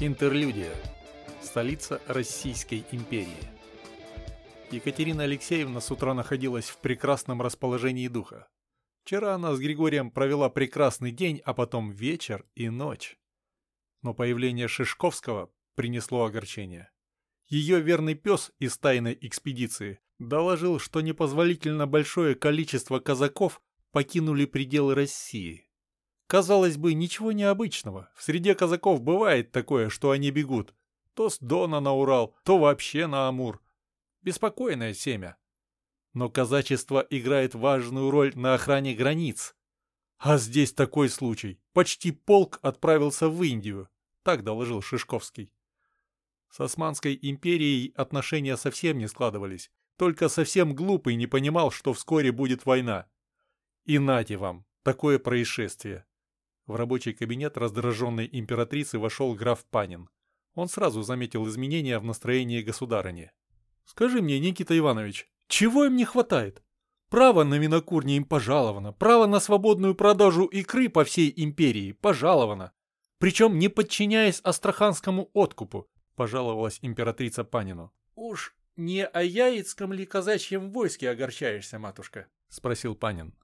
Интерлюдия. Столица Российской империи. Екатерина Алексеевна с утра находилась в прекрасном расположении духа. Вчера она с Григорием провела прекрасный день, а потом вечер и ночь. Но появление Шишковского принесло огорчение. Ее верный пес из тайной экспедиции доложил, что непозволительно большое количество казаков покинули пределы России. Казалось бы, ничего необычного. В среде казаков бывает такое, что они бегут. То с Дона на Урал, то вообще на Амур. Беспокойное семя. Но казачество играет важную роль на охране границ. А здесь такой случай. Почти полк отправился в Индию. Так доложил Шишковский. С Османской империей отношения совсем не складывались. Только совсем глупый не понимал, что вскоре будет война. И нате вам, такое происшествие. В рабочий кабинет раздраженной императрицы вошел граф Панин. Он сразу заметил изменения в настроении государыни. «Скажи мне, Никита Иванович, чего им не хватает? Право на винокурни им пожаловано, право на свободную продажу икры по всей империи пожаловано. Причем не подчиняясь астраханскому откупу, пожаловалась императрица Панину. «Уж не о яицком ли казачьем войске огорчаешься, матушка?» — спросил Панин.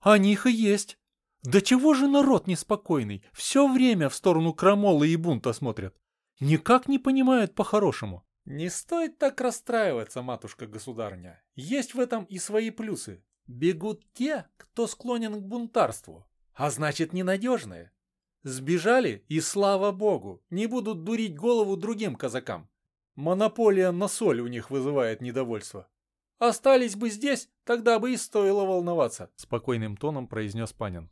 «О них и есть. Да чего же народ неспокойный, все время в сторону крамолы и бунта смотрят. Никак не понимают по-хорошему. Не стоит так расстраиваться, матушка-государня. Есть в этом и свои плюсы. Бегут те, кто склонен к бунтарству, а значит ненадежные. Сбежали, и слава богу, не будут дурить голову другим казакам. Монополия на соль у них вызывает недовольство. Остались бы здесь, тогда бы и стоило волноваться, спокойным тоном произнес Панин.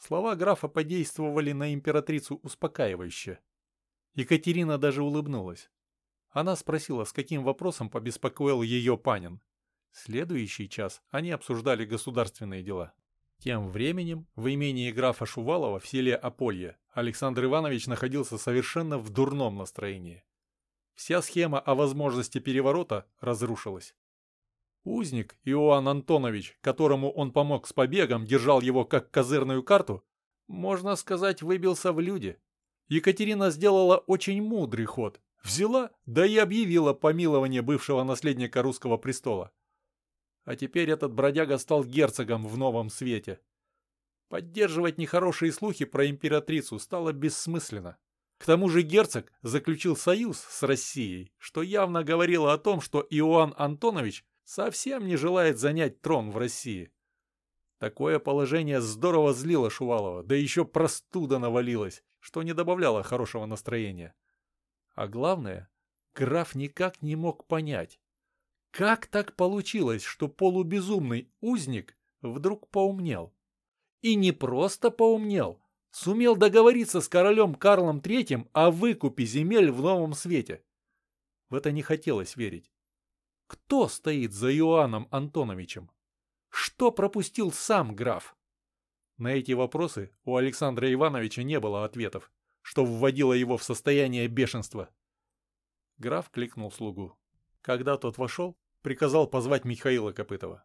Слова графа подействовали на императрицу успокаивающе. Екатерина даже улыбнулась. Она спросила, с каким вопросом побеспокоил ее Панин. Следующий час они обсуждали государственные дела. Тем временем в имении графа Шувалова в селе Аполье Александр Иванович находился совершенно в дурном настроении. Вся схема о возможности переворота разрушилась. Узник Иоанн Антонович, которому он помог с побегом, держал его как козырную карту, можно сказать, выбился в люди. Екатерина сделала очень мудрый ход. Взяла, да и объявила помилование бывшего наследника русского престола. А теперь этот бродяга стал герцогом в новом свете. Поддерживать нехорошие слухи про императрицу стало бессмысленно. К тому же герцог заключил союз с Россией, что явно говорило о том, что Иоанн Антонович совсем не желает занять трон в России. Такое положение здорово злило Шувалова, да еще простуда навалилась, что не добавляло хорошего настроения. А главное, граф никак не мог понять, как так получилось, что полубезумный узник вдруг поумнел. И не просто поумнел, сумел договориться с королем Карлом III о выкупе земель в новом свете. В это не хотелось верить. Кто стоит за Иоанном Антоновичем? Что пропустил сам граф? На эти вопросы у Александра Ивановича не было ответов, что вводило его в состояние бешенства. Граф кликнул слугу. Когда тот вошел, приказал позвать Михаила Копытова.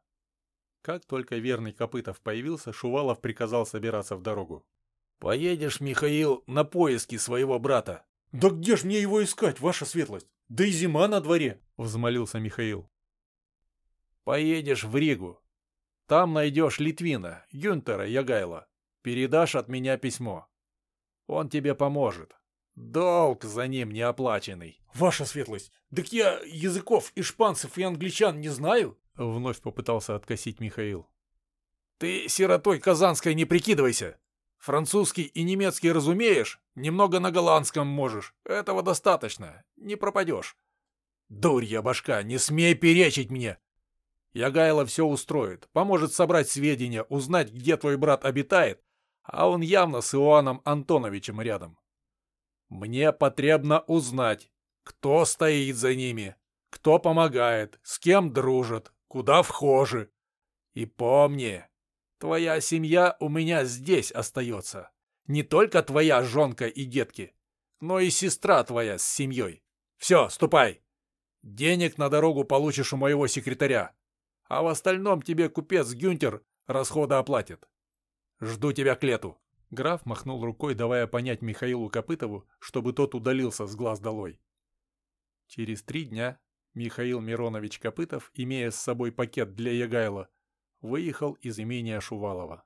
Как только верный Копытов появился, Шувалов приказал собираться в дорогу. «Поедешь, Михаил, на поиски своего брата». «Да где ж мне его искать, ваша светлость? Да и зима на дворе!» — взмолился Михаил. «Поедешь в Ригу. Там найдешь Литвина, Юнтера Ягайла. Передашь от меня письмо. Он тебе поможет. Долг за ним не оплаченный». «Ваша светлость, так я языков и шпанцев и англичан не знаю?» — вновь попытался откосить Михаил. «Ты сиротой казанской не прикидывайся. Французский и немецкий разумеешь, немного на голландском можешь. Этого достаточно, не пропадешь. Дурья башка, не смей перечить мне. Ягайло все устроит, поможет собрать сведения, узнать, где твой брат обитает, а он явно с Иоанном Антоновичем рядом. Мне потребно узнать, кто стоит за ними, кто помогает, с кем дружат, куда вхожи. И помни, Твоя семья у меня здесь остается. Не только твоя жонка и детки, но и сестра твоя с семьей. Все, ступай. Денег на дорогу получишь у моего секретаря. А в остальном тебе купец Гюнтер расходы оплатит. Жду тебя к лету. Граф махнул рукой, давая понять Михаилу Копытову, чтобы тот удалился с глаз долой. Через три дня Михаил Миронович Копытов, имея с собой пакет для Ягайла, выехал из имения Шувалова.